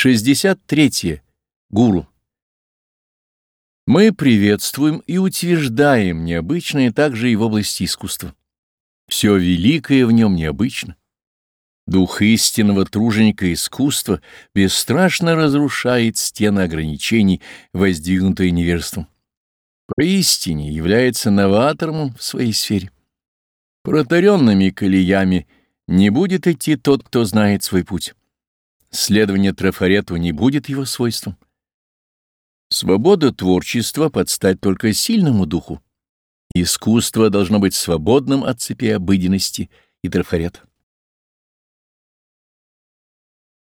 63. -е. Гуру. Мы приветствуем и утверждаем необычное также и в области искусства. Все великое в нем необычно. Дух истинного труженика искусства бесстрашно разрушает стены ограничений, воздвигнутые невежеством. Поистине является новатором в своей сфере. Протаренными колеями не будет идти тот, кто знает свой путь. Следование трафарету не будет его свойством. Свобода творчества подстать только сильному духу. Искусство должно быть свободным от цепи обыденности и трафарета.